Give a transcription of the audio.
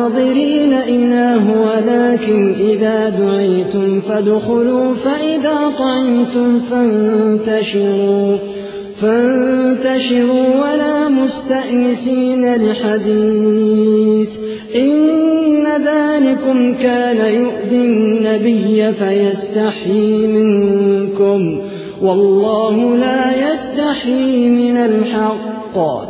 ناظرين إله ولكن إذا دعيتم فادخلوا فإذا طعمتم فانتشروا فانتشروا ولا مستأنسين لحديث. إن ذلكم كان يؤذي النبي فيستحي منكم والله لا يستحي من الحق.